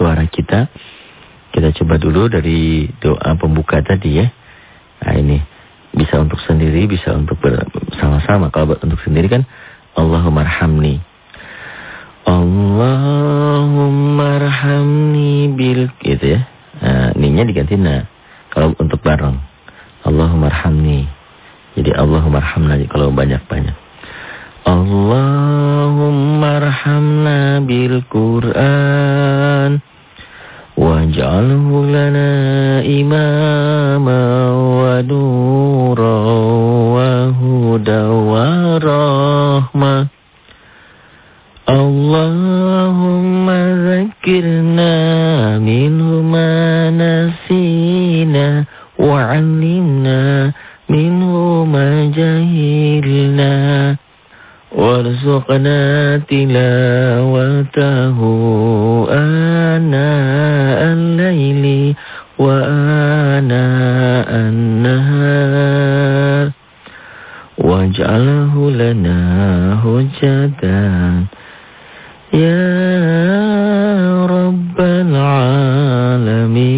suara kita. Kita coba dulu dari doa pembuka tadi ya. Nah ini bisa untuk sendiri, bisa untuk bersama-sama. Kalau untuk sendiri kan Allahumma arhamni. Allahumma bil gitu ya. Nah, ninya diganti na. Kalau untuk bareng. Allahumma arhamni. Jadi Allahumma arhamna kalau banyak-banyak. Allahumma arhamna bil Qur'an waj'alhu lana imama wa nura wa huda wa rahmah Allahumma zakirna minhu ma nasina wa'allimna minhu ma jahilna وارزقنا تلاوته آناء الليل وآناء النهار واجعله لنا هجة يا رب العالمين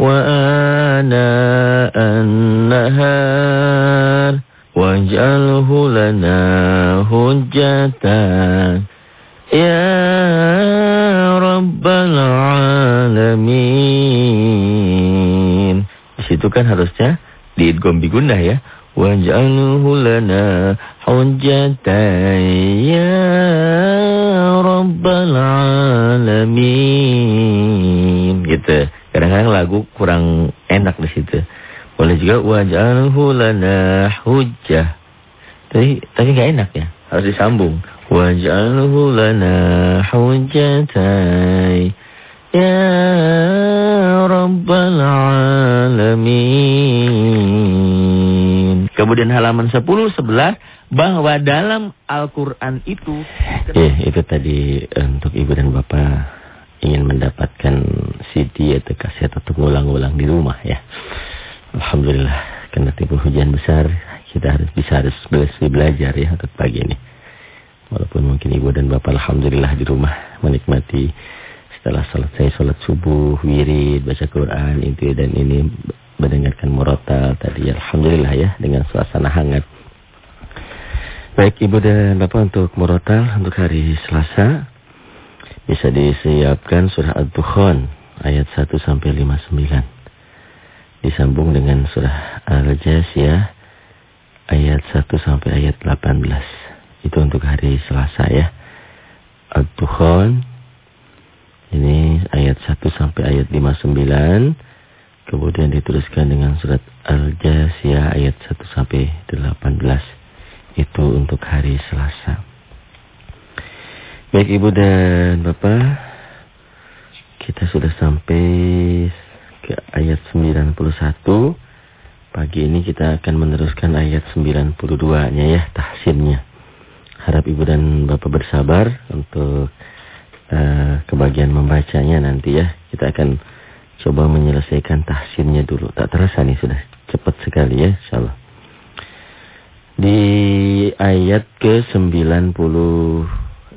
wa ana an-nahar waj'alhu lana hujjatan ya rabbal alamin di situ kan harusnya di idgham bigunnah ya. waj'alhu lana hujjatan ya rabbal alamin gitu. Kadang-kadang lagu kurang enak di situ. Boleh juga waj'alhu lana hujjah. Tapi tapi enggak enak ya harus disambung. Waj'alhu lana hujjatan ya rabbal alamin. Kemudian halaman 10 11 bahwa dalam Al-Qur'an itu eh itu tadi untuk Ibu dan Bapak ingin mendapatkan CD atau kaset atau ngulang-ngulang di rumah ya. Alhamdulillah karena tiba hujan besar kita harus bisa harus belajar ya untuk pagi ini. Walaupun mungkin Ibu dan Bapak Alhamdulillah di rumah menikmati setelah salat saya salat subuh, wirid, baca Quran, itu dan ini mendengarkan murotal tadi. Alhamdulillah ya dengan suasana hangat. Baik Ibu dan Bapak untuk murotal untuk hari Selasa bisa disiapkan surah Ad-Dukhan ayat 1 sampai 59. Disambung dengan surah Al-Jasiyah ayat 1 sampai ayat 18. Itu untuk hari Selasa ya. Ad-Dukhan ini ayat 1 sampai ayat 59. Kemudian dituliskan dengan surat Al-Jasiyah ayat 1 sampai 18. Itu untuk hari Selasa. Baik Ibu dan Bapak, kita sudah sampai ke ayat 91. Pagi ini kita akan meneruskan ayat 92-nya ya, tahsinnya. Harap Ibu dan Bapak bersabar untuk uh, kebagian membacanya nanti ya. Kita akan coba menyelesaikan tahsinnya dulu. Tak terasa nih sudah cepat sekali ya, insyaallah. Di ayat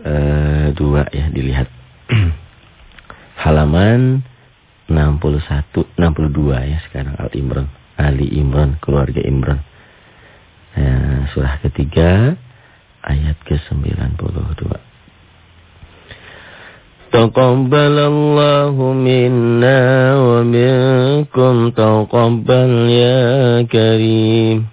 ke-92 ya dilihat. Halaman 61 62 ya sekarang Al Imran. Ali Imran, keluarga Imran. Ya, surah ketiga, ayat ke-92. Taqabbalallahu minna wa minkum taqabbal ya karim.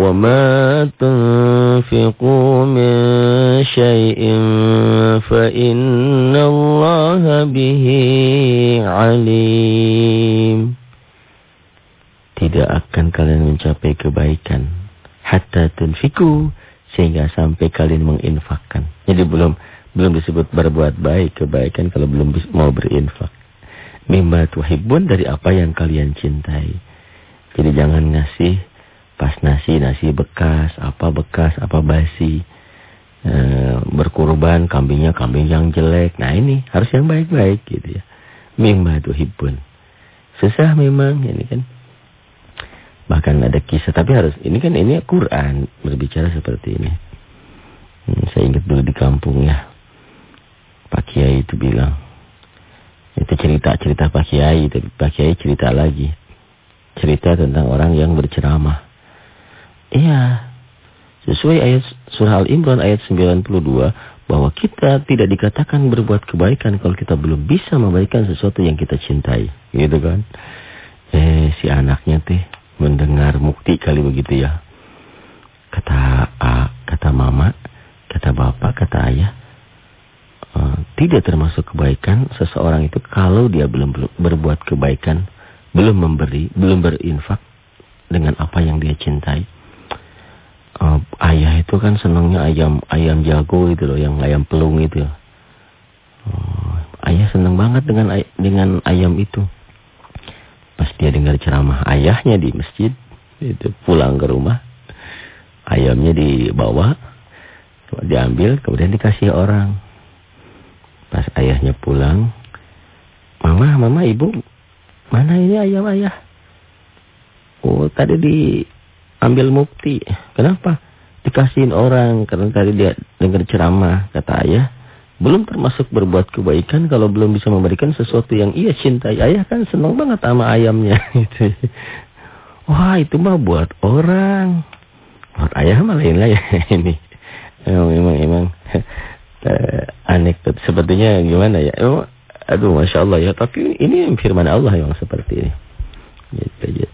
وما تنفقوا من شيء فإن الله به عليم tidak akan kalian mencapai kebaikan hatta tunfiku sehingga sampai kalian menginfakkan. Jadi belum belum disebut berbuat baik kebaikan kalau belum mau berinfak. Mimma tuhibbun dari apa yang kalian cintai. Jadi jangan ngasih pas nasi nasi bekas, apa bekas, apa basi. E, berkurban kambingnya kambing yang jelek. Nah ini harus yang baik-baik gitu ya. Mimma tuhibbun. Susah memang ini kan. Bahkan ada kisah, tapi harus ini kan ini Quran berbicara seperti ini. Hmm, saya ingat dulu di kampung ya, Pak Kiai itu bilang, itu cerita-cerita Pak Kiai, tapi Pak Kiai cerita lagi. Cerita tentang orang yang berceramah. Iya, sesuai ayat surah Al-Imran ayat 92, bahwa kita tidak dikatakan berbuat kebaikan kalau kita belum bisa memberikan sesuatu yang kita cintai. Gitu kan. Eh, si anaknya teh mendengar mukti kali begitu ya. Kata A, kata mama, kata bapak, kata ayah. Uh, tidak termasuk kebaikan seseorang itu kalau dia belum berbuat kebaikan, belum memberi, belum berinfak dengan apa yang dia cintai. Uh, ayah itu kan senangnya ayam ayam jago itu loh, yang ayam pelung itu. Uh, ayah senang banget dengan dengan ayam itu. Pas dia dengar ceramah ayahnya di masjid, itu pulang ke rumah, ayamnya dibawa, diambil, kemudian dikasih orang. Pas ayahnya pulang, mama, mama, ibu, mana ini ayam ayah? Oh, tadi diambil mukti. Kenapa? Dikasihin orang, karena tadi dia dengar ceramah, kata ayah belum termasuk berbuat kebaikan kalau belum bisa memberikan sesuatu yang ia cintai. Ayah kan senang banget sama ayamnya. Gitu. Wah itu mah buat orang. Buat ayah mah lain lah ya ini. Memang, memang, memang uh, anekdot. Sepertinya gimana ya. Emang, aduh Masya Allah ya. Tapi ini firman Allah yang seperti ini. Gitu, gitu.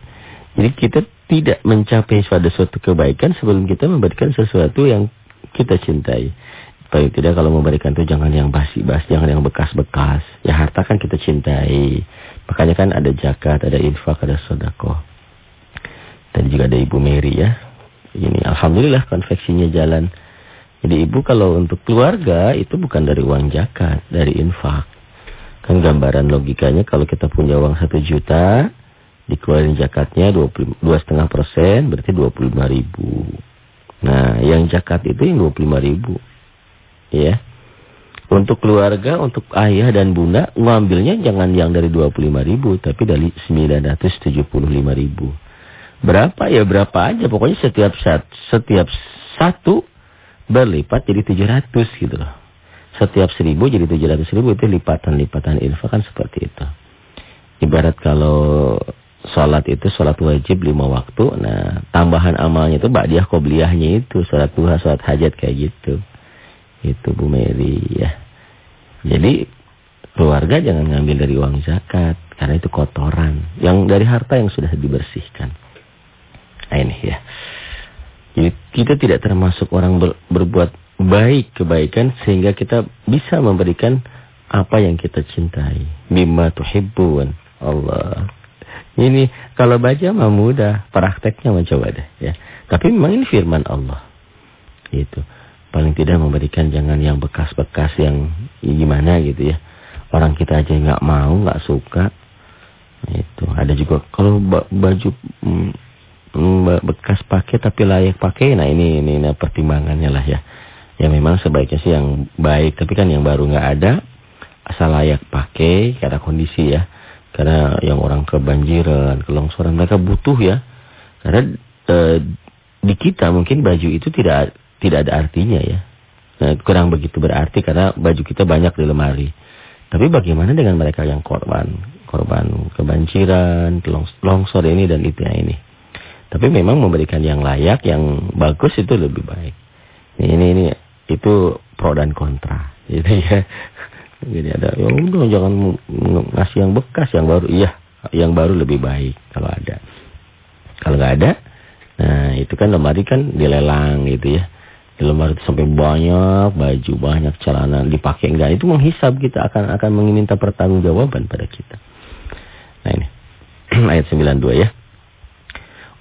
Jadi kita tidak mencapai pada suatu kebaikan sebelum kita memberikan sesuatu yang kita cintai. Tapi tidak kalau memberikan itu jangan yang basi-basi, jangan yang bekas-bekas. Ya harta kan kita cintai. Makanya kan ada zakat, ada infak, ada sodako. Dan juga ada Ibu Mary ya. Ini Alhamdulillah konveksinya jalan. Jadi ibu kalau untuk keluarga itu bukan dari uang zakat, dari infak. Kan gambaran logikanya kalau kita punya uang satu juta, dikeluarin zakatnya dua setengah persen, berarti dua puluh lima ribu. Nah, yang zakat itu yang dua puluh lima ribu ya. Untuk keluarga, untuk ayah dan bunda, ngambilnya jangan yang dari 25 ribu, tapi dari 975 ribu. Berapa ya berapa aja, pokoknya setiap saat, setiap satu berlipat jadi 700 gitu loh. Setiap seribu jadi 700 ribu, itu lipatan-lipatan infak kan seperti itu. Ibarat kalau sholat itu sholat wajib lima waktu, nah tambahan amalnya itu ba'diyah qobliyahnya itu, sholat duha, sholat hajat kayak gitu. Itu Bu Mary ya. Jadi keluarga jangan ngambil dari uang zakat karena itu kotoran yang dari harta yang sudah dibersihkan. Nah, ini ya. Jadi kita tidak termasuk orang ber, berbuat baik kebaikan sehingga kita bisa memberikan apa yang kita cintai. Bima tuhibbun. Allah. Ini kalau baca mah mudah, prakteknya mah coba deh ya. Tapi memang ini firman Allah. Itu. Paling tidak memberikan jangan yang bekas-bekas yang gimana gitu ya. Orang kita aja nggak mau, nggak suka. Itu. Ada juga kalau baju mm, mm, bekas pakai tapi layak pakai, nah ini ini nah pertimbangannya lah ya. Ya memang sebaiknya sih yang baik, tapi kan yang baru nggak ada, asal layak pakai karena kondisi ya. Karena yang orang kebanjiran, kelongsoran mereka butuh ya. Karena e, di kita mungkin baju itu tidak tidak ada artinya ya. Nah, kurang begitu berarti karena baju kita banyak di lemari. Tapi bagaimana dengan mereka yang korban? Korban kebanjiran, longsor ini dan itu yang ini. Tapi memang memberikan yang layak, yang bagus itu lebih baik. Ini ini itu pro dan kontra. Gitu ya. Jadi ada, ya udah jangan ngasih yang bekas, yang baru. Iya, yang baru lebih baik kalau ada. Kalau nggak ada, nah itu kan lemari kan dilelang gitu ya. Di lemari itu sampai banyak baju, banyak celana dipakai enggak. Itu menghisap kita akan akan meminta pertanggungjawaban pada kita. Nah ini ayat 92 ya.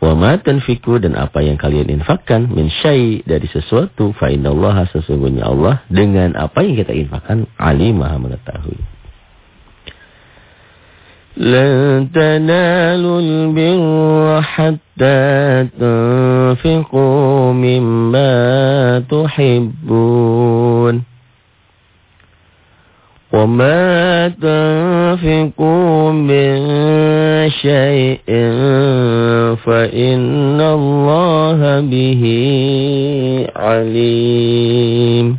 Wa ma tanfiku dan apa yang kalian infakkan min syai dari sesuatu fa innallaha sesungguhnya Allah dengan apa yang kita infakkan alim Maha mengetahui. لن تنالوا البر حتى تنفقوا مما تحبون وما تنفقوا من شيء فإن الله به عليم.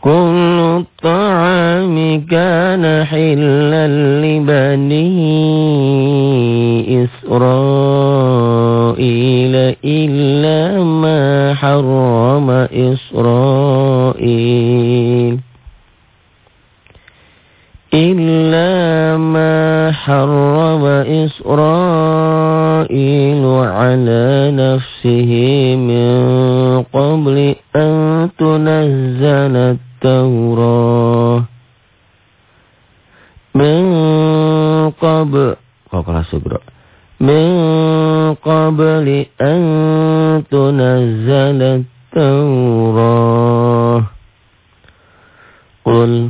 كل الطعام كان حلا لبني إسرائيل إلا ما حرم إسرائيل. إلا ما حرم إسرائيل على نفسه من قبل أن تنزل التوراة من قبل من قبل أن تنزل التوراة قل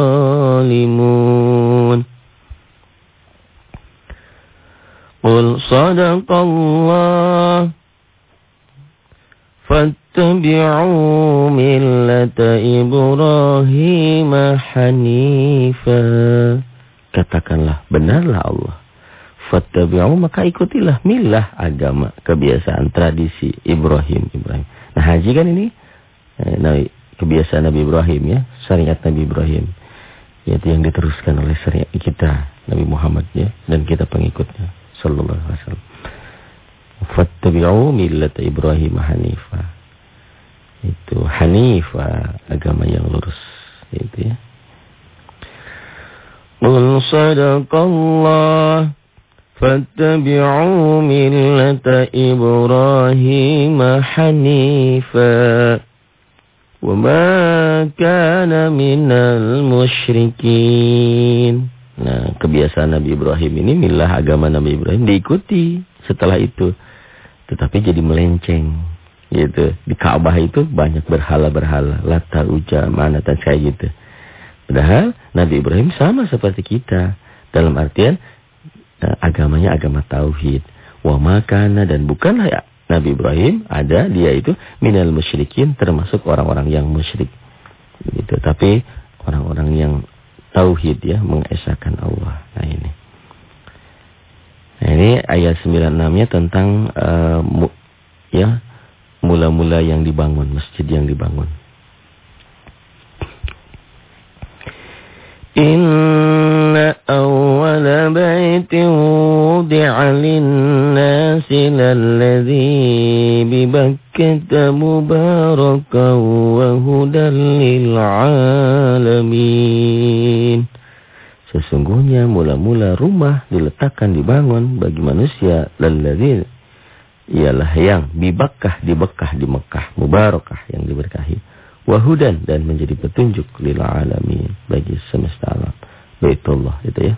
صدق الله فاتبعوا ملة إبراهيم حنيفاً Katakanlah, benarlah Allah. Fattabi'u maka ikutilah milah agama, kebiasaan, tradisi Ibrahim. Ibrahim. Nah haji kan ini eh, Nabi, kebiasaan Nabi Ibrahim ya, syariat Nabi Ibrahim. Yaitu yang diteruskan oleh syariat kita, Nabi Muhammad ya, dan kita pengikutnya. sallallahu alaihi wasallam. fattabi'u millata Ibrahim hanifa. Itu hanifa agama yang lurus gitu ya. Qul sadaqallahu fattabi'u millata Ibrahim hanifa. وما كان من المشركين Nah, kebiasaan Nabi Ibrahim ini milah agama Nabi Ibrahim diikuti setelah itu. Tetapi jadi melenceng. Gitu. Di Ka'bah itu banyak berhala-berhala. Lata, uja, mana, dan kayak gitu. Padahal Nabi Ibrahim sama seperti kita. Dalam artian eh, agamanya agama tauhid. Wa makana dan bukanlah ya, Nabi Ibrahim ada dia itu minal musyrikin termasuk orang-orang yang musyrik. Gitu. Tapi orang-orang yang tauhid ya mengesahkan Allah. Nah ini. Nah, ini ayat 96-nya tentang uh, mu, ya mula-mula yang dibangun, masjid yang dibangun. Inna awwala wudi'a lin-nasi lalladhi bi Bakkah mubarakan wa hudan lil-alamin. Sesungguhnya mula-mula rumah diletakkan dibangun bagi manusia lalladzi ialah yang di Bakkah di Bekah di Mekah mubarakah yang diberkahi. Wahudan dan menjadi petunjuk lil alamin bagi semesta alam. Baitullah itu ya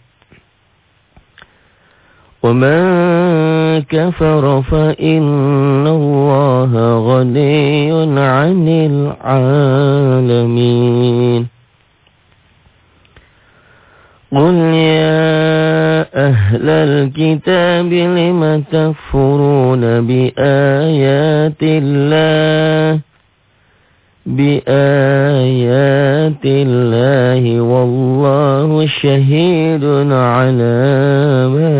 ومن كفر فإن الله غني عن العالمين قل يا أهل الكتاب لم تكفرون بآيات الله بآيات الله والله شهيد على ما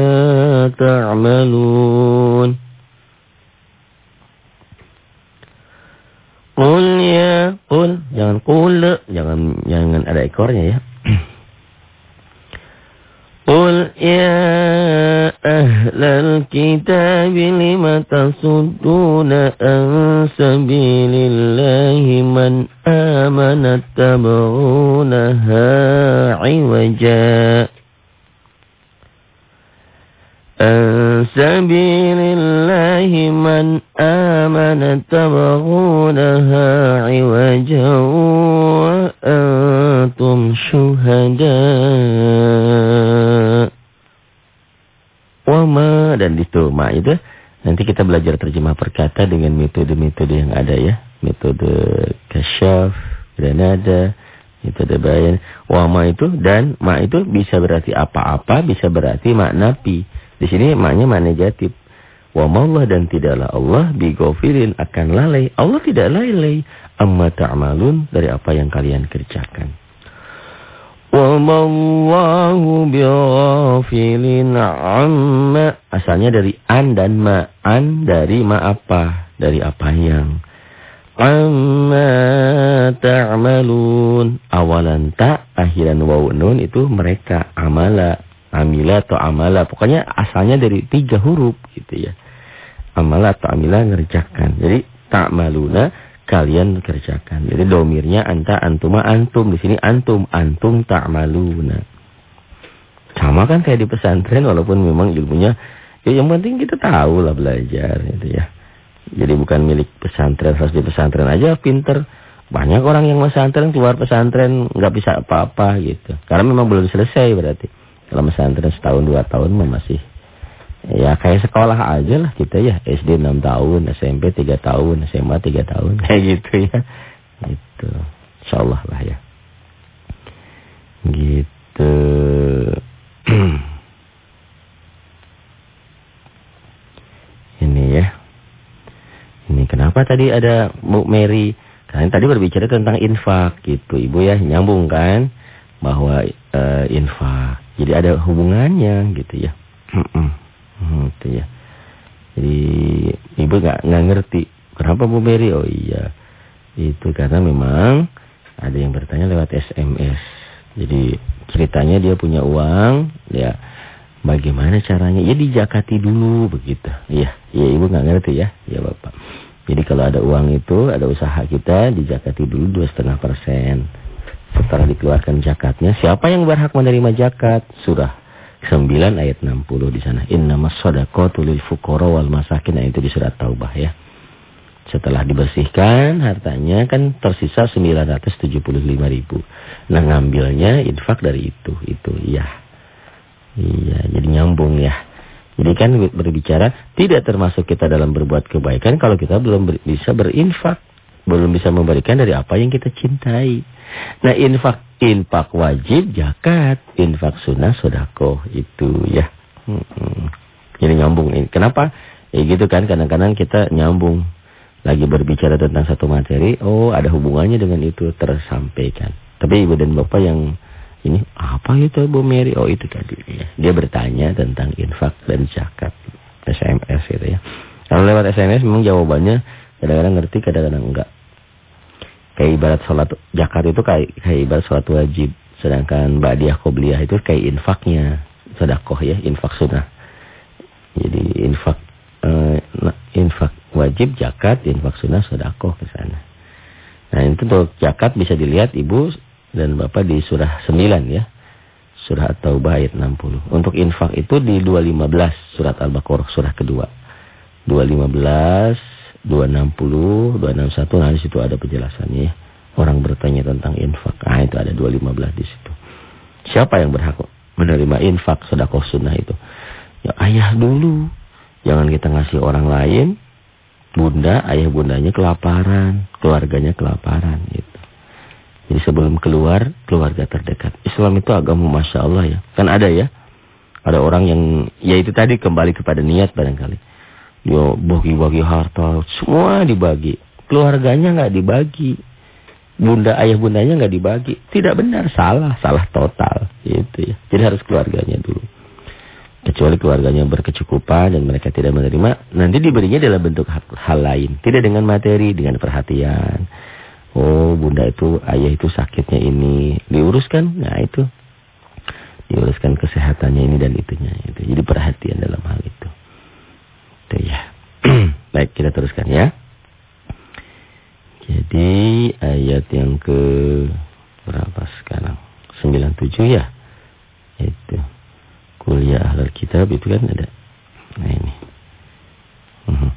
تعملون قل يا قل jangan qul jangan jangan ada ekornya ya قل يا أهل الكتاب لم تصدون عن سبيل الله من آمن تبغونها عوجا عن سبيل الله من آمن تبغونها عوجا وأنتم شهداء وما dan itu ma itu nanti kita belajar terjemah perkata dengan metode-metode yang ada ya metode kasyaf granada metode bayan wama itu dan ma itu bisa berarti apa-apa bisa berarti makna pi di sini maknanya makna negatif. Wa Allah dan tidaklah Allah bighafilin akan lalai. Allah tidak lalai amma ta'malun dari apa yang kalian kerjakan. Wa mallahu bighafilin amma asalnya dari an dan ma. An dari ma apa? Dari apa yang amma ta'malun. Awalan ta, akhiran waw nun itu mereka amala amila atau amala. Pokoknya asalnya dari tiga huruf gitu ya. Amala atau amila ngerjakan. Jadi tak maluna kalian kerjakan. Jadi domirnya anta antuma antum. Di sini antum antum tak maluna. Sama kan kayak di pesantren walaupun memang ilmunya ya yang penting kita tahu lah belajar gitu ya. Jadi bukan milik pesantren harus di pesantren aja pinter. Banyak orang yang pesantren keluar pesantren nggak bisa apa-apa gitu. Karena memang belum selesai berarti. Kalau pesantren setahun dua tahun masih ya kayak sekolah aja lah kita ya SD 6 tahun, SMP 3 tahun, SMA 3 tahun kayak gitu ya. Gitu. Insyaallah lah ya. Gitu. Ini ya. Ini kenapa tadi ada Bu Mary? Karena tadi berbicara tentang infak gitu. Ibu ya nyambung kan bahwa uh, infak jadi ada hubungannya gitu ya. gitu ya. Jadi ibu nggak nggak ngerti kenapa Bu Mary? Oh iya, itu karena memang ada yang bertanya lewat SMS. Jadi ceritanya dia punya uang, ya bagaimana caranya? Ya dijakati dulu begitu. Iya, ya ibu nggak ngerti ya, ya bapak. Jadi kalau ada uang itu, ada usaha kita dijakati dulu dua setengah persen setelah dikeluarkan zakatnya, siapa yang berhak menerima zakat? Surah 9 ayat 60 di sana. Innamas shadaqatu lil fuqara wal masakin. Nah, itu di surat Taubah ya. Setelah dibersihkan hartanya kan tersisa 975 ribu. Nah ngambilnya infak dari itu. Itu iya. Iya, jadi nyambung ya. Jadi kan berbicara tidak termasuk kita dalam berbuat kebaikan kalau kita belum bisa berinfak. Belum bisa memberikan dari apa yang kita cintai. Nah infak, infak wajib, jakat, infak sunnah, sodako itu ya. Hmm. Jadi nyambung. Kenapa? Ya gitu kan kadang-kadang kita nyambung. Lagi berbicara tentang satu materi, oh ada hubungannya dengan itu tersampaikan. Tapi ibu dan bapak yang ini apa itu Bu Mary? Oh itu tadi ya. Dia bertanya tentang infak dan zakat. SMS gitu ya. Kalau lewat SMS memang jawabannya kadang-kadang ngerti, kadang-kadang enggak. Kayak ibarat sholat zakat itu kayak, kayak ibarat sholat wajib. Sedangkan ba'diyah qobliyah itu kayak infaknya. Sedekah ya, infak sunnah. Jadi infak uh, infak wajib, zakat, infak sunnah, sedekah ke sana. Nah, itu untuk zakat bisa dilihat Ibu dan Bapak di surah 9 ya. Surah At-Taubah ayat 60. Untuk infak itu di 215 surat Al-Baqarah surah kedua. 215, 260, 261 nah di situ ada penjelasannya ya. Orang bertanya tentang infak. Ah itu ada 215 di situ. Siapa yang berhak menerima infak sedekah sunnah itu? Ya ayah dulu. Jangan kita ngasih orang lain. Bunda, ayah bundanya kelaparan, keluarganya kelaparan gitu. Jadi sebelum keluar, keluarga terdekat. Islam itu agama Masya Allah ya. Kan ada ya. Ada orang yang, ya itu tadi kembali kepada niat barangkali. Yo bagi-bagi harta, semua dibagi. Keluarganya nggak dibagi. Bunda, ayah bundanya nggak dibagi. Tidak benar, salah. Salah total. Gitu ya. Jadi harus keluarganya dulu. Kecuali keluarganya berkecukupan dan mereka tidak menerima. Nanti diberinya dalam bentuk hal lain. Tidak dengan materi, dengan perhatian Oh bunda itu, ayah itu sakitnya ini. Diuruskan, nah itu. Diuruskan kesehatannya ini dan itunya. Itu. Jadi perhatian dalam hal itu. Gitu ya. Baik, kita teruskan ya. Jadi ayat yang ke berapa sekarang? 97 ya. Itu. Kuliah ahlul kitab itu kan ada. Nah ini. Mhm.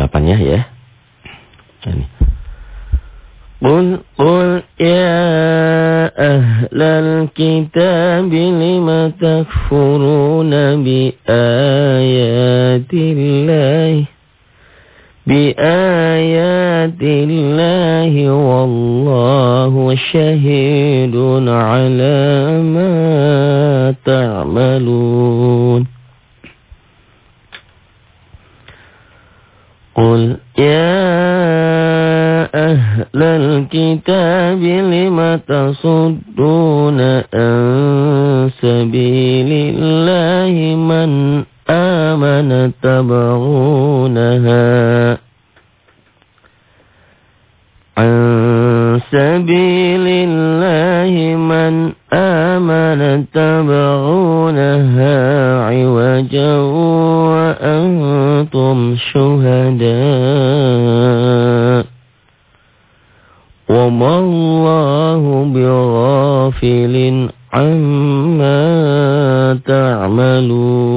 98 ya ya. Ini. Qul qul ya ahlal kitab lima takfuruna bi ayat بآيات الله والله شهيد على ما تعملون. قل يا أهل الكتاب لم تصدون عن سبيل الله من آمن تبغونها. عن سبيل الله من آمن تبغونها عوجا وأنتم شهداء. وما الله بغافل عما تعملون.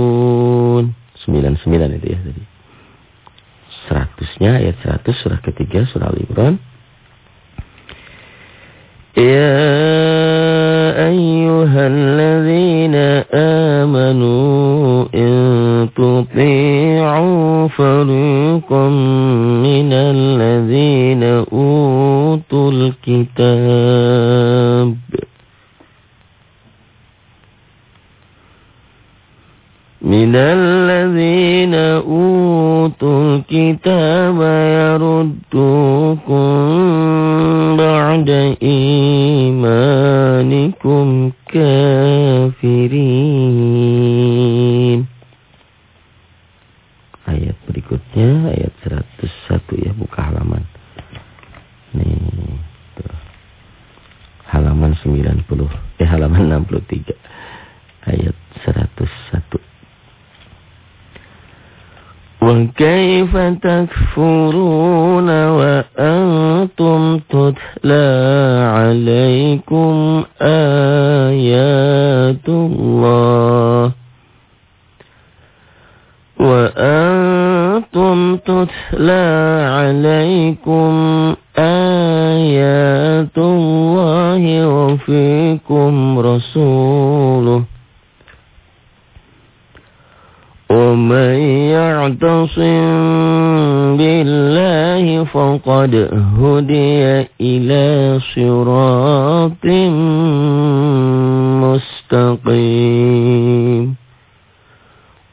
99 itu ya tadi 100-nya ayat 100 surah ketiga surah Al-Imran. Ya need the تتلى عليكم آيات الله وفيكم رسوله ومن يعتصم بالله فقد هدي إلى صراط مستقيم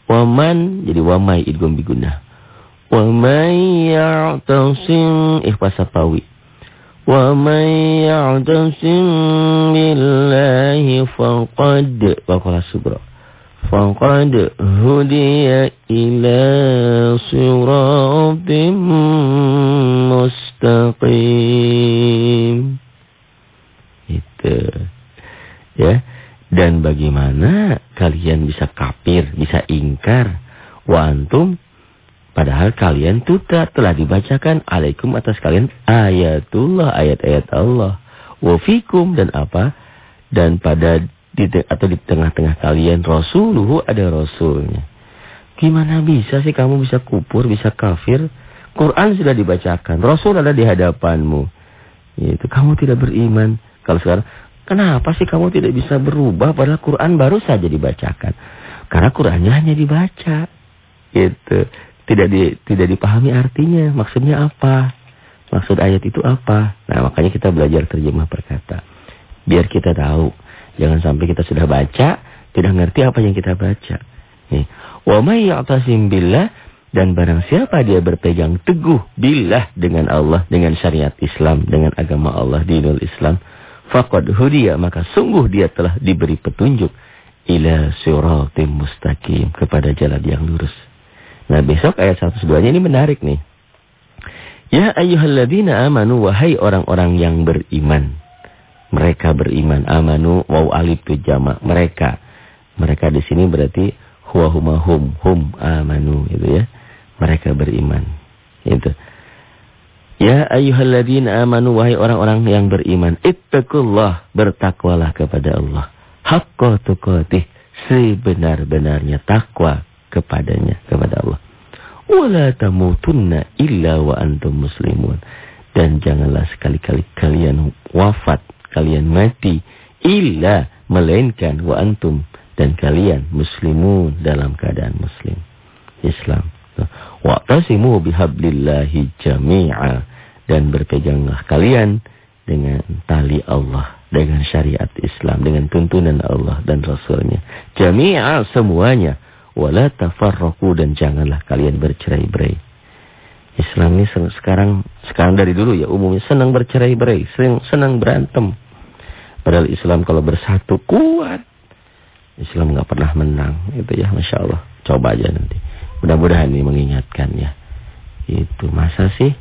ومن jadi wamai idgham bigunnah wa may ya'tasim ikhfa safawi wa may ya'tasim billahi faqad wa qala subra فقد هدي إلى صراط مستقيم itu ya dan bagaimana kalian bisa kafir bisa ingkar wa antum padahal kalian tuta telah dibacakan alaikum atas kalian ayatullah ayat-ayat Allah wa fikum dan apa dan pada di atau di tengah-tengah kalian rasuluhu ada rasulnya. Gimana bisa sih kamu bisa kupur, bisa kafir? Quran sudah dibacakan, Rasul ada di hadapanmu. Itu kamu tidak beriman. Kalau sekarang, kenapa sih kamu tidak bisa berubah padahal Quran baru saja dibacakan? Karena Qurannya hanya dibaca. Itu tidak di, tidak dipahami artinya, maksudnya apa? Maksud ayat itu apa? Nah, makanya kita belajar terjemah perkata. Biar kita tahu Jangan sampai kita sudah baca, tidak ngerti apa yang kita baca. Nih. Wa may ya'tasim billah dan barang siapa dia berpegang teguh billah dengan Allah, dengan syariat Islam, dengan agama Allah, dinul Islam, faqad hudiya, maka sungguh dia telah diberi petunjuk ila siratim mustaqim kepada jalan yang lurus. Nah, besok ayat 102-nya ini menarik nih. Ya ayyuhalladzina amanu wahai orang-orang yang beriman. Mereka beriman. Amanu waw alif tu jama. Mereka. Mereka di sini berarti huwa huma hum. Hum amanu. Itu ya. Mereka beriman. Itu. Ya ayyuhalladzina amanu wahai orang-orang yang beriman. Ittaqullah. Bertakwalah kepada Allah. Haqqa tuqatih. Sebenar-benarnya takwa kepadanya. Kepada Allah. Wala tamutunna illa wa antum muslimun. Dan janganlah sekali-kali kalian wafat kalian mati illa melainkan wa antum dan kalian muslimun dalam keadaan muslim Islam wa tasimu bihablillahi jami'a dan berpeganglah kalian dengan tali Allah dengan syariat Islam dengan tuntunan Allah dan Rasulnya jami'a semuanya wala tafarraqu dan janganlah kalian bercerai-berai Islam ini sekarang sekarang dari dulu ya umumnya senang bercerai-berai, senang, senang berantem. Padahal Islam kalau bersatu kuat. Islam nggak pernah menang. Itu ya Masya Allah. Coba aja nanti. Mudah-mudahan ini mengingatkan ya. Itu masa sih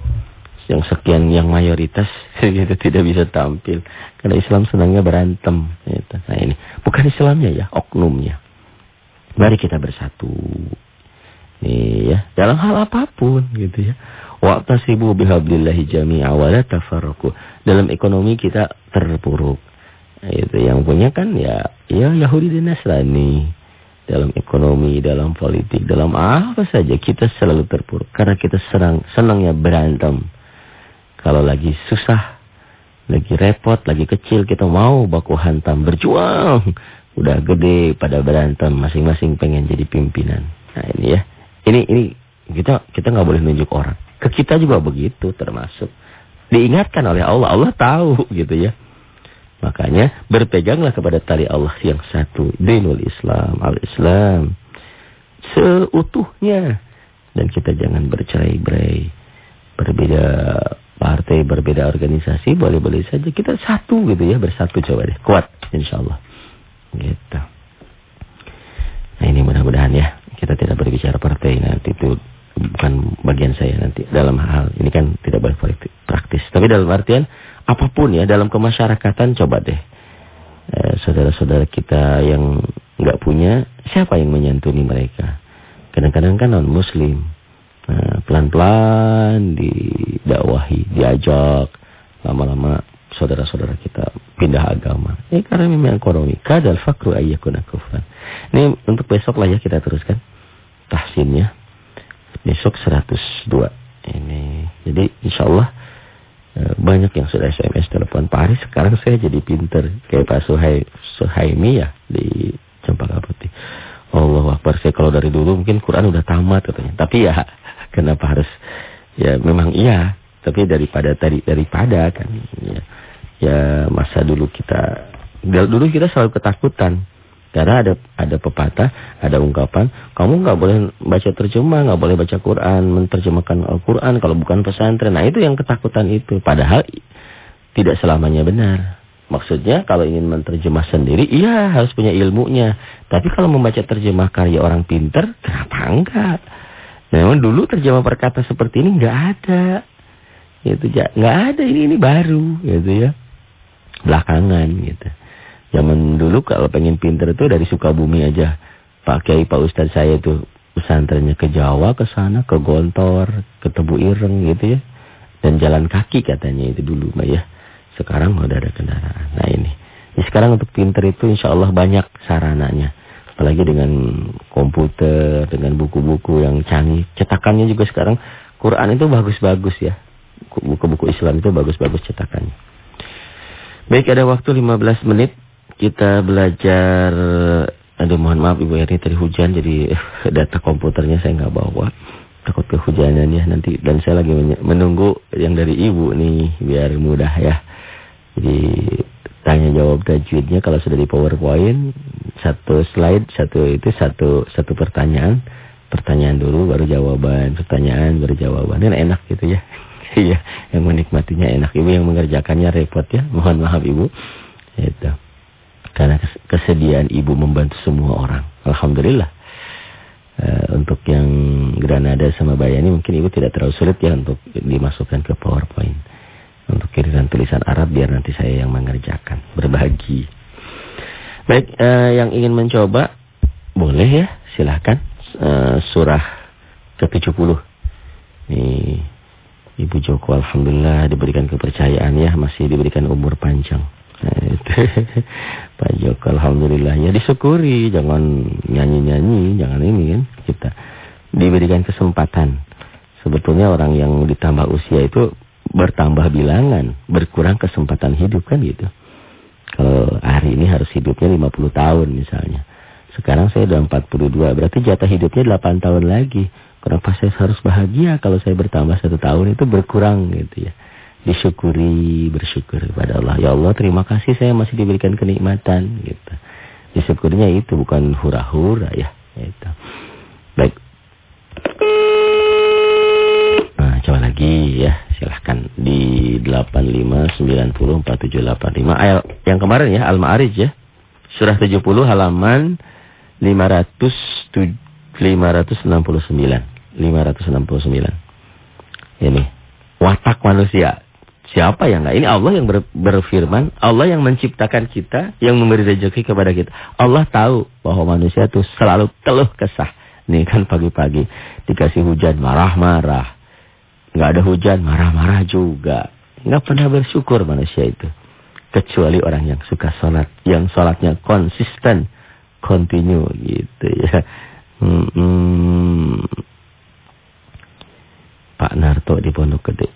yang sekian yang mayoritas itu tidak bisa tampil. Karena Islam senangnya berantem. Gitu. Nah ini bukan Islamnya ya, oknumnya. Mari kita bersatu. Nih ya, dalam hal apa pun gitu ya. Waqtasibu bihablillahi jami'a wa la tafarraqu. Dalam ekonomi kita terpuruk. Itu yang punya kan ya ya Yahudi dan Nasrani. Dalam ekonomi, dalam politik, dalam apa saja kita selalu terpuruk karena kita serang senangnya berantem. Kalau lagi susah, lagi repot, lagi kecil kita mau baku hantam berjuang. Udah gede pada berantem, masing-masing pengen jadi pimpinan. Nah, ini ya. Ini ini kita kita nggak boleh nunjuk orang. Ke kita juga begitu termasuk. Diingatkan oleh Allah, Allah tahu gitu ya. Makanya berpeganglah kepada tali Allah yang satu. Dinul Islam, al-Islam. Seutuhnya. Dan kita jangan bercerai-berai. Berbeda partai, berbeda organisasi. Boleh-boleh saja. Kita satu gitu ya. Bersatu coba deh. Kuat insya Allah. Gitu. Nah ini mudah-mudahan ya. Kita tidak berbicara partai nanti itu bukan bagian saya nanti dalam hal ini kan tidak boleh praktis tapi dalam artian apa pun ya dalam kemasyarakatan coba deh eh, saudara-saudara eh, kita yang nggak punya siapa yang menyantuni mereka kadang-kadang kan non muslim nah, pelan-pelan didakwahi diajak lama-lama saudara-saudara kita pindah agama. Ya karena memang ekonomi kadal fakru ayyakuna kufran. Ini untuk besok lah ya kita teruskan tahsinnya. Besok 102 ini. Jadi insya Allah eh, banyak yang sudah SMS telepon Pak Aris sekarang saya jadi pinter. Kayak Pak Suhai Suhaimi ya di Cempaka Putih. Allah Akbar, saya kalau dari dulu mungkin Quran udah tamat katanya. Tapi ya kenapa harus? Ya memang iya, tapi daripada tadi daripada kan ya, ya masa dulu kita dulu kita selalu ketakutan karena ada ada pepatah, ada ungkapan, kamu nggak boleh baca terjemah, nggak boleh baca Quran, menerjemahkan Al-Quran kalau bukan pesantren. Nah itu yang ketakutan itu. Padahal tidak selamanya benar. Maksudnya kalau ingin menerjemah sendiri, iya harus punya ilmunya. Tapi kalau membaca terjemah karya orang pinter, kenapa enggak? Memang dulu terjemah perkata seperti ini nggak ada. Itu nggak ada ini ini baru gitu ya. Belakangan gitu. Zaman dulu kalau pengen pinter itu dari Sukabumi aja. Pak Kiai, Pak Ustadz saya itu pesantrennya ke Jawa, ke sana, ke Gontor, ke Tebu Ireng gitu ya. Dan jalan kaki katanya itu dulu Mbak ya. Sekarang udah ada kendaraan. Nah ini. Ya, sekarang untuk pinter itu insya Allah banyak sarananya. Apalagi dengan komputer, dengan buku-buku yang canggih. Cetakannya juga sekarang Quran itu bagus-bagus ya. Buku-buku Islam itu bagus-bagus cetakannya. Baik ada waktu 15 menit. Kita belajar aduh mohon maaf Ibu Eri tadi hujan jadi data komputernya saya nggak bawa. Takut kehujanan ya nanti. Dan saya lagi menunggu yang dari Ibu nih biar mudah ya. Jadi tanya jawab tajwidnya kalau sudah di PowerPoint satu slide satu itu satu satu pertanyaan. Pertanyaan dulu baru jawaban. Pertanyaan baru jawaban. Ini enak gitu ya iya yang menikmatinya enak ibu yang mengerjakannya repot ya mohon maaf ibu itu karena kesediaan ibu membantu semua orang. Alhamdulillah. Uh, untuk yang Granada sama Bayani mungkin ibu tidak terlalu sulit ya untuk dimasukkan ke PowerPoint. Untuk kiriman tulisan Arab biar nanti saya yang mengerjakan. Berbagi. Baik, uh, yang ingin mencoba boleh ya, silahkan. Uh, surah ke-70. Nih, Ibu Joko Alhamdulillah diberikan kepercayaan ya, masih diberikan umur panjang. Nah. Pak Joko Alhamdulillah ya disyukuri. Jangan nyanyi-nyanyi. Jangan ini kan. Kita diberikan kesempatan. Sebetulnya orang yang ditambah usia itu bertambah bilangan. Berkurang kesempatan hidup kan gitu. Kalau hari ini harus hidupnya 50 tahun misalnya. Sekarang saya udah 42. Berarti jatah hidupnya 8 tahun lagi. Kenapa saya harus bahagia kalau saya bertambah satu tahun itu berkurang gitu ya disyukuri, bersyukur kepada Allah. Ya Allah, terima kasih saya masih diberikan kenikmatan gitu. Disyukurinya itu bukan hura-hura ya, itu. Baik. Nah, coba lagi ya, silahkan di 85904785 ayat yang kemarin ya Al-Ma'arij ya. Surah 70 halaman 500 569. 569. Ini watak manusia Siapa yang enggak? Ini Allah yang ber, berfirman, Allah yang menciptakan kita, yang memberi rezeki kepada kita. Allah tahu bahwa manusia itu selalu keluh kesah. Nih kan pagi-pagi dikasih hujan marah-marah. Enggak ada hujan marah-marah juga. Enggak pernah bersyukur manusia itu. Kecuali orang yang suka sholat. Yang sholatnya konsisten. Continue gitu ya. Hmm, hmm. Pak Narto di Pondok Gede.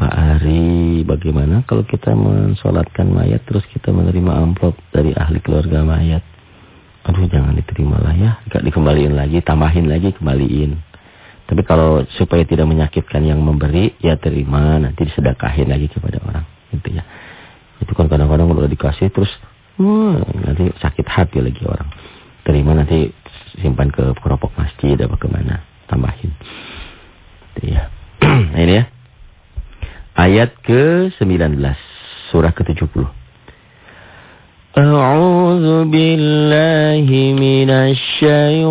Pak Ari, bagaimana kalau kita mensolatkan mayat terus kita menerima amplop dari ahli keluarga mayat? Aduh, jangan diterima lah ya. Gak dikembaliin lagi, tambahin lagi, kembaliin. Tapi kalau supaya tidak menyakitkan yang memberi, ya terima, nanti disedekahin lagi kepada orang. Gitu ya. Itu kan kadang-kadang kalau dikasih terus, hmm, nanti sakit hati lagi orang. Terima nanti simpan ke keropok masjid apa ke mana, ayat ke-19 surah ke-70. A'udzu billahi minasy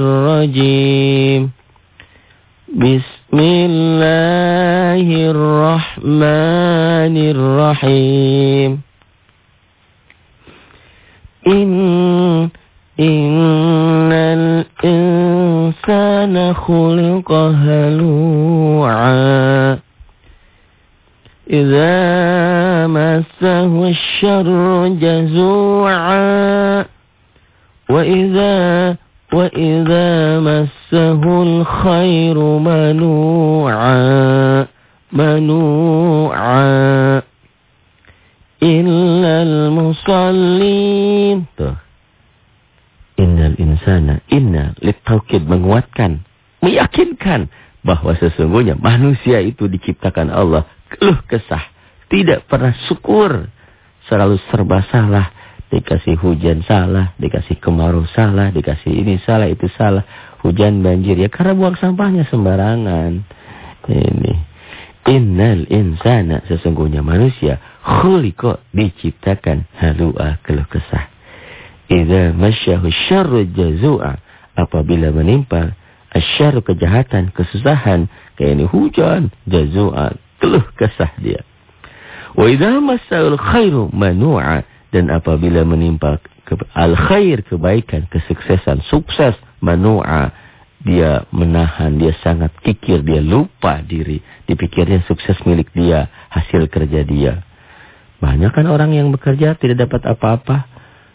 rajim. Bismillahirrahmanirrahim. In innal insana khuliqa halu'a إذا مسه الشر جزوعا وإذا وإذا مسه الخير منوعا منوعا إلا المصلين innal insana inna litaukid menguatkan, meyakinkan bahwa sesungguhnya manusia itu diciptakan Allah keluh kesah, tidak pernah syukur, selalu serba salah, dikasih hujan salah, dikasih kemarau salah, dikasih ini salah, itu salah, hujan banjir ya karena buang sampahnya sembarangan. Ini innal insana sesungguhnya manusia khuliqa diciptakan halua keluh kesah. Idza masyahu syarru jazua apabila menimpa asyarru kejahatan, kesusahan, kayak ini hujan, jazua, keluh kesah dia. Wa idza masal khairu manu'a dan apabila menimpa al khair kebaikan, kesuksesan, sukses, manu'a dia menahan, dia sangat kikir, dia lupa diri, dipikirnya sukses milik dia, hasil kerja dia. Banyak kan orang yang bekerja tidak dapat apa-apa,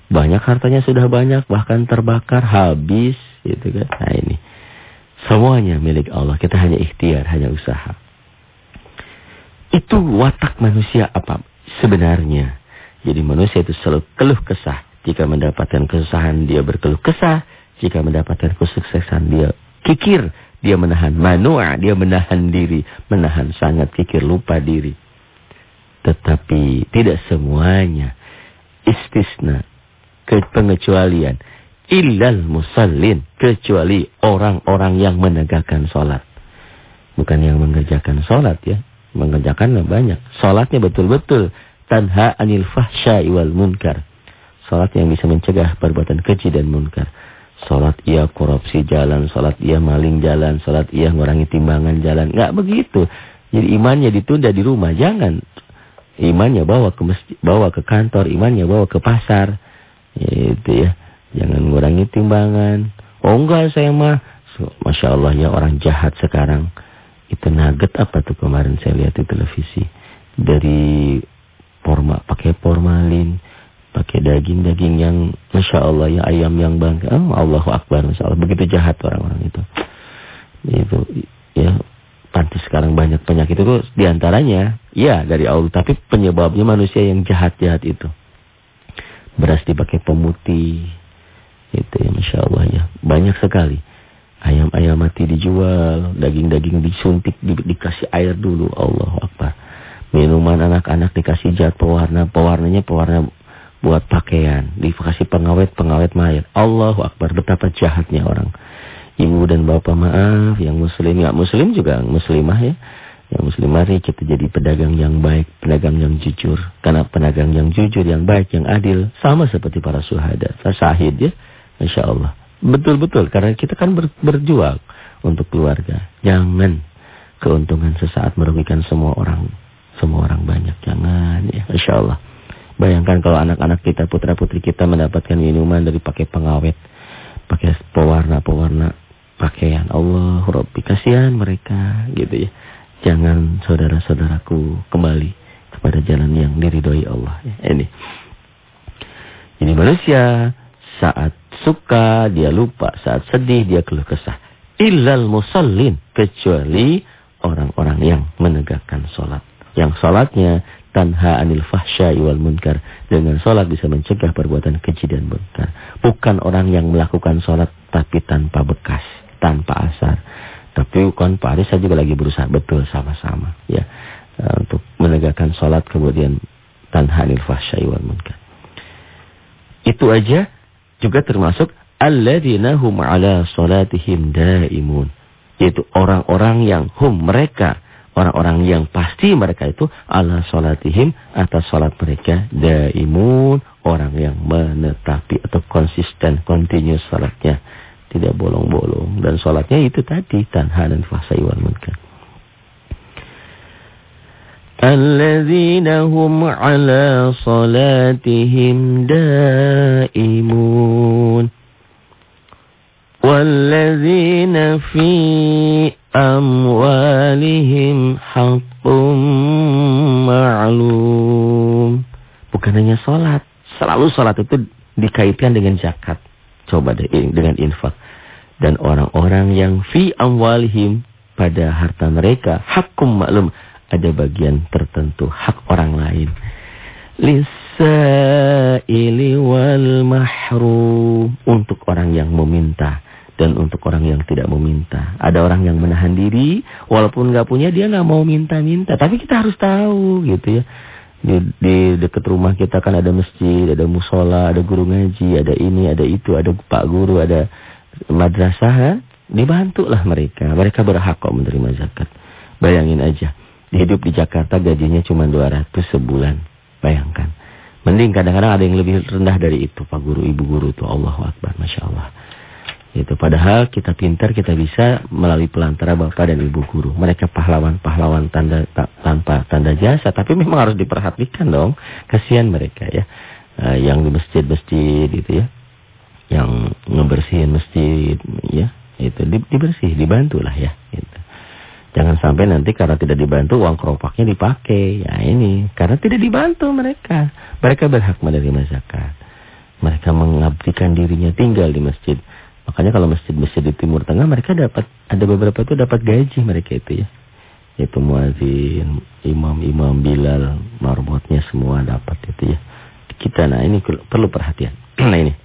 banyak hartanya sudah banyak, bahkan terbakar, habis. Gitu kan. Nah ini. Semuanya milik Allah. Kita hanya ikhtiar, hanya usaha. Itu watak manusia apa sebenarnya. Jadi manusia itu selalu keluh kesah. Jika mendapatkan kesusahan, dia berkeluh kesah. Jika mendapatkan kesuksesan, dia kikir. Dia menahan manua, dia menahan diri. Menahan sangat kikir, lupa diri. Tetapi tidak semuanya. Istisna pengecualian. Illal musallin. Kecuali orang-orang yang menegakkan sholat. Bukan yang mengerjakan sholat ya. Mengerjakan banyak. Sholatnya betul-betul. Tanha anil fahsya wal munkar. Sholat yang bisa mencegah perbuatan keji dan munkar. Sholat ia korupsi jalan. Sholat ia maling jalan. Sholat ia ngurangi timbangan jalan. Nggak begitu. Jadi imannya ditunda di rumah. Jangan. Imannya bawa ke masjid, bawa ke kantor. Imannya bawa ke pasar. Itu ya. Jangan mengurangi timbangan. Oh enggak saya mah. Masya Allah ya orang jahat sekarang. Itu nugget apa tuh kemarin saya lihat di televisi. Dari forma, pakai formalin. Pakai daging-daging yang Masya Allah ya ayam yang bangga. Oh, Allahu Akbar Masya Allah. Begitu jahat orang-orang itu. Itu ya pantas sekarang banyak penyakit itu di antaranya ya dari Allah. Tapi penyebabnya manusia yang jahat-jahat itu beras dipakai pemutih. Itu ya Masya Allah ya. Banyak sekali. Ayam-ayam mati dijual, daging-daging disuntik, di, dikasih air dulu. Allah Akbar. Minuman anak-anak dikasih zat pewarna. Pewarnanya pewarna buat pakaian. Dikasih pengawet-pengawet mayat. Allahu Akbar. Betapa jahatnya orang. Ibu dan bapak maaf. Yang muslim, nggak muslim juga muslimah ya. Yang muslim mari kita jadi pedagang yang baik, pedagang yang jujur. Karena pedagang yang jujur, yang baik, yang adil. Sama seperti para suhada. Sahid ya. Insya Allah. Betul-betul. Karena kita kan ber, berjuang untuk keluarga. Jangan keuntungan sesaat merugikan semua orang. Semua orang banyak. Jangan ya. Insya Allah. Bayangkan kalau anak-anak kita, putra-putri kita mendapatkan minuman dari pakai pengawet. Pakai pewarna-pewarna pakaian. Allah Rabbi. Kasihan mereka gitu ya. Jangan saudara-saudaraku kembali kepada jalan yang diridhoi Allah. Ini. Ini manusia saat suka dia lupa, saat sedih dia keluh kesah. Illal musallin kecuali orang-orang yang menegakkan sholat. Yang sholatnya tanha anil fahsya wal munkar. Dengan sholat bisa mencegah perbuatan keji dan munkar. Bukan orang yang melakukan sholat tapi tanpa bekas, tanpa asar. Tapi bukan Pak saya juga lagi berusaha betul sama-sama ya uh, untuk menegakkan sholat kemudian tanhanil fahsyai wal munkar. Itu aja juga termasuk alladzina hum ala salatihim daimun. Yaitu orang-orang yang hum mereka orang-orang yang pasti mereka itu ala salatihim atas salat mereka daimun orang yang menetapi atau konsisten continuous salatnya tidak bolong-bolong dan sholatnya itu tadi tanha dan fahsai wal munkar. Alladzina hum ala salatihim daimun Walladzina fi amwalihim haqqum ma'lum Bukan hanya sholat Selalu sholat itu dikaitkan dengan zakat. Coba deh dengan infak. Dan orang-orang yang fi amwalihim pada harta mereka hakum maklum ada bagian tertentu hak orang lain. Lissaili wal mahrum. Untuk orang yang meminta dan untuk orang yang tidak meminta. Ada orang yang menahan diri, walaupun nggak punya dia nggak mau minta-minta. Tapi kita harus tahu gitu ya. Di, di dekat rumah kita kan ada masjid, ada musola, ada guru ngaji, ada ini, ada itu, ada pak guru, ada madrasah. Dibantulah mereka. Mereka berhak kok menerima zakat. Bayangin aja. Hidup di Jakarta gajinya cuma 200 sebulan. Bayangkan. Mending kadang-kadang ada yang lebih rendah dari itu. Pak Guru, Ibu Guru itu. Allah Akbar. Masya Allah. Itu padahal kita pintar kita bisa melalui pelantara bapak dan ibu guru. Mereka pahlawan-pahlawan tanda ta, tanpa tanda jasa, tapi memang harus diperhatikan dong. Kasihan mereka ya. Uh, yang di masjid-masjid itu ya. Yang ngebersihin masjid ya. Itu di, dibersih, dibantulah ya gitu. Jangan sampai nanti karena tidak dibantu uang keropaknya dipakai. Ya ini karena tidak dibantu mereka. Mereka berhak menerima zakat. Mereka mengabdikan dirinya tinggal di masjid. Makanya kalau masjid-masjid di Timur Tengah mereka dapat ada beberapa itu dapat gaji mereka itu ya. Itu muazin, imam-imam Bilal, marbotnya semua dapat itu ya. Kita nah ini perlu perhatian. nah ini.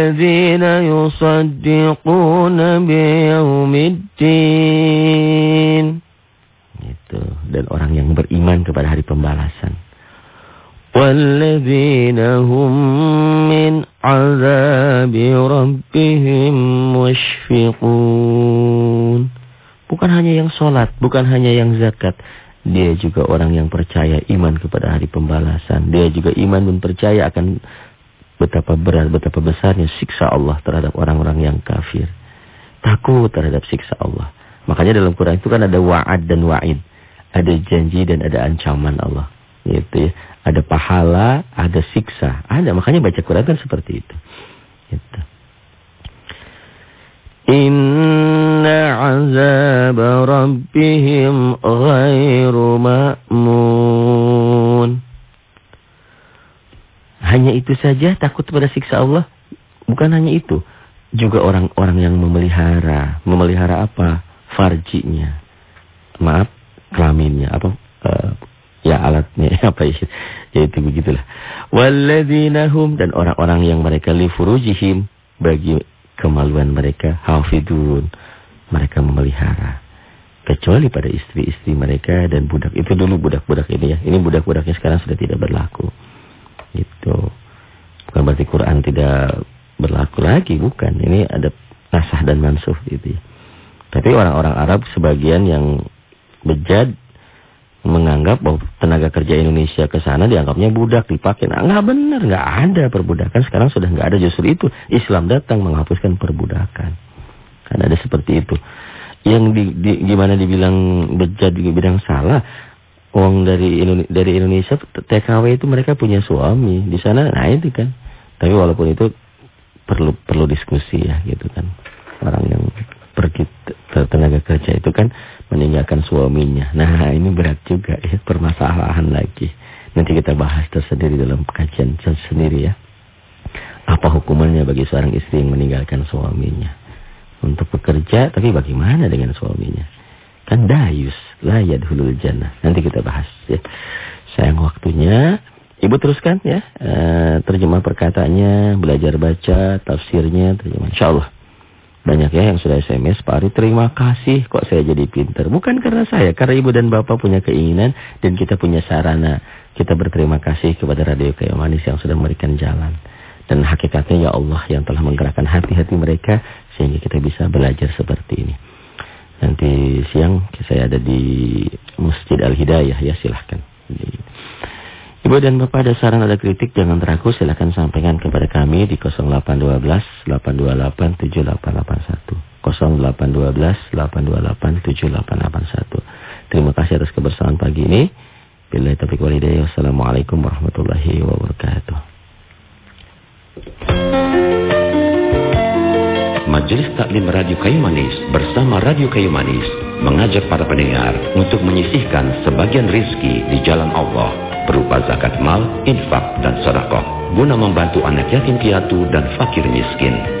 والذين يصدقون بيوم الدين itu dan orang yang beriman kepada hari pembalasan walladzina hum min azabi rabbihim mushfiqun bukan hanya yang sholat bukan hanya yang zakat dia juga orang yang percaya iman kepada hari pembalasan dia juga iman dan percaya akan betapa berat, betapa besarnya siksa Allah terhadap orang-orang yang kafir. Takut terhadap siksa Allah. Makanya dalam Quran itu kan ada wa'ad dan wa'id. Ada janji dan ada ancaman Allah. Gitu ya. Ada pahala, ada siksa. Ada, makanya baca Quran kan seperti itu. Gitu. Inna azab rabbihim ghairu ma'mun. Hanya itu saja takut pada siksa Allah? Bukan hanya itu. Juga orang-orang yang memelihara. Memelihara apa? Farjinya. Maaf, kelaminnya. Apa? Uh, ya alatnya. Apa ya? Ya itu begitulah. Walladzinahum. Dan orang-orang yang mereka lifurujihim. Bagi kemaluan mereka. Hafidun. Mereka memelihara. Kecuali pada istri-istri mereka dan budak. Itu dulu budak-budak ini ya. Ini budak-budaknya sekarang sudah tidak berlaku. Itu bukan berarti Quran tidak berlaku lagi, bukan. Ini ada nasah dan mansuh gitu ya. Tapi orang-orang Arab sebagian yang bejat menganggap bahwa tenaga kerja Indonesia ke sana dianggapnya budak dipakai. Nah, nggak benar, nggak ada perbudakan. Sekarang sudah nggak ada justru itu Islam datang menghapuskan perbudakan. Karena ada seperti itu. Yang di, di, gimana dibilang bejat dibilang salah, uang dari Indonesia, dari Indonesia TKW itu mereka punya suami di sana. Nah itu kan. Tapi walaupun itu perlu perlu diskusi ya gitu kan. Orang yang pergi tenaga kerja itu kan meninggalkan suaminya. Nah ini berat juga ya permasalahan lagi. Nanti kita bahas tersendiri dalam kajian tersendiri ya. Apa hukumannya bagi seorang istri yang meninggalkan suaminya? Untuk bekerja tapi bagaimana dengan suaminya? Kan dayus. La yadhulul jannah. Nanti kita bahas ya. Sayang waktunya. Ibu teruskan ya. E, terjemah perkataannya. Belajar baca. Tafsirnya. Terjemah. Insya Allah. Banyak ya yang sudah SMS. Pak Ari terima kasih kok saya jadi pinter. Bukan karena saya. Karena ibu dan bapak punya keinginan. Dan kita punya sarana. Kita berterima kasih kepada Radio Kayu Manis yang sudah memberikan jalan. Dan hakikatnya ya Allah yang telah menggerakkan hati-hati mereka. Sehingga kita bisa belajar seperti ini. Nanti siang saya ada di Masjid Al-Hidayah ya silahkan. Ibu dan Bapak ada saran ada kritik jangan ragu silahkan sampaikan kepada kami di 0812 828 7881 0812 828 7881 Terima kasih atas kebersamaan pagi ini. Bila taufiq walhidayah. Wassalamualaikum warahmatullahi wabarakatuh. Majelis Taklim Radio Kayu Manis bersama Radio Kayu Manis mengajak para pendengar untuk menyisihkan sebagian rizki di jalan Allah berupa zakat mal, infak, dan sedekah guna membantu anak yatim piatu dan fakir miskin.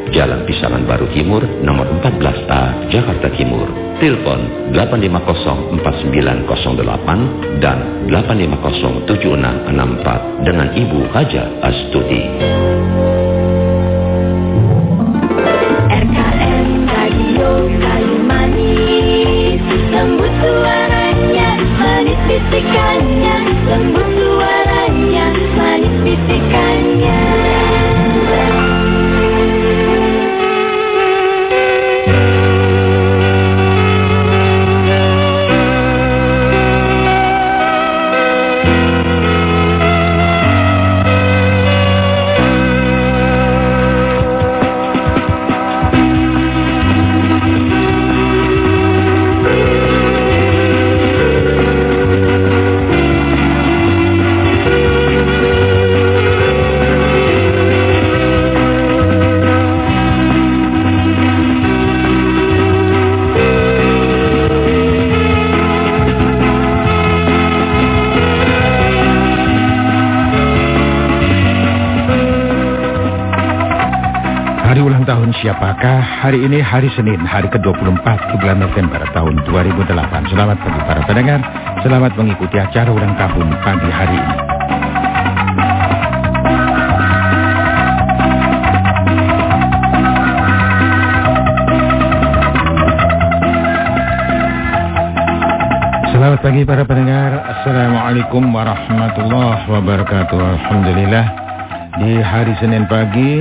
Jalan Pisangan Baru Timur, nomor 14A, Jakarta Timur. Telepon 8504908 dan 8507664 dengan Ibu Haja Astuti. Hari ini hari Senin, hari ke-24 bulan November tahun 2008. Selamat pagi para pendengar, selamat mengikuti acara ulang tahun pagi hari ini. Selamat pagi para pendengar Assalamualaikum warahmatullahi wabarakatuh Alhamdulillah Di hari Senin pagi